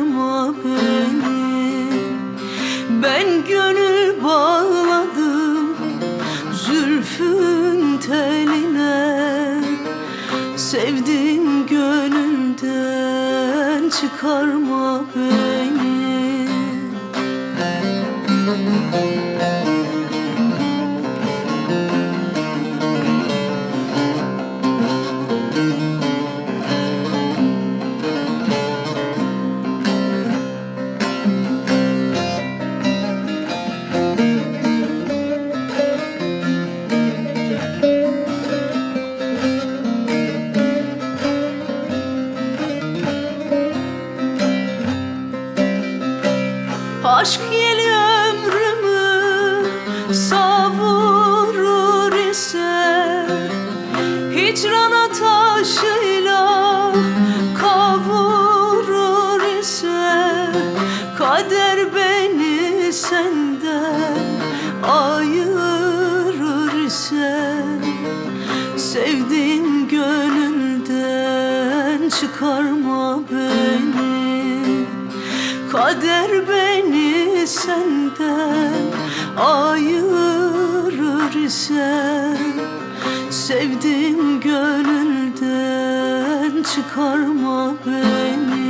Kırma beni. Ben gönül bağladım Zülfün teline. Sevdim gönülden Çıkarma beni. Aşk yeli ömrümü savurur ise Hicrana taşıyla kavurur ise Kader beni senden ayırır ise Sevdiğim gönülden çıkarma beni. Kader beni ayırır ise Sevdiğim gönülden çıkarma beni.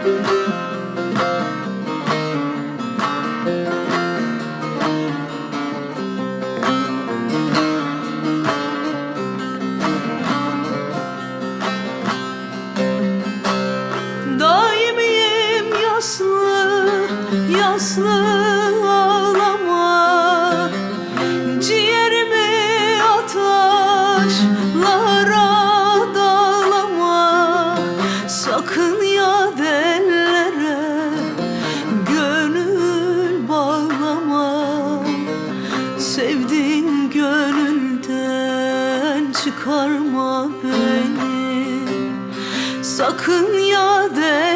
Daimiyim yaslı ağlama. Ciğerimi ateşlara dağlama Sakın ya dellere gönül bağlama. Sevdiğin gönülden çıkarma beni. Sakın ya dellere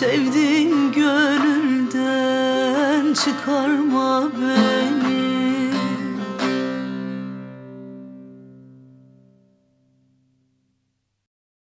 Sevdiğin gönülden çıkarma beni